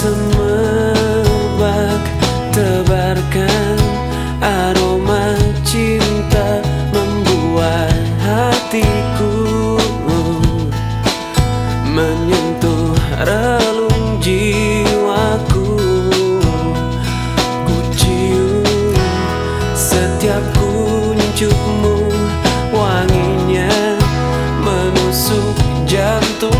semerbak tebarkan. Aroma cinta membuat hatiku menyentuh relung jiwaku. Ku cium setiap kuncupmu wanginya menusuk jantung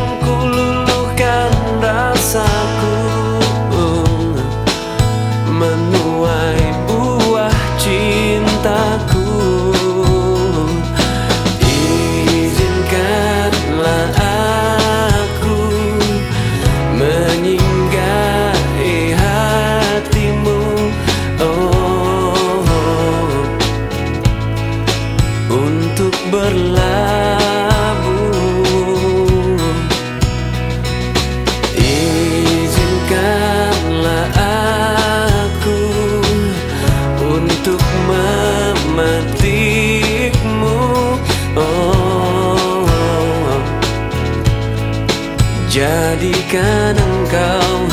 Jadikan engkau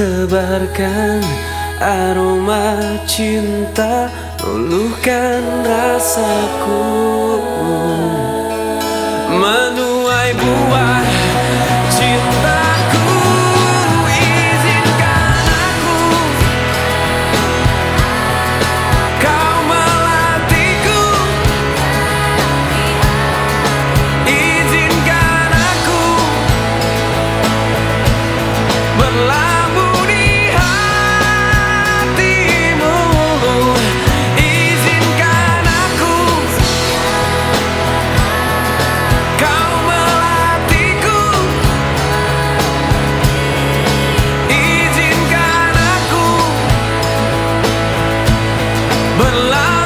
tebarkan aroma cinta luluhkan rasaku. Menuai buah alive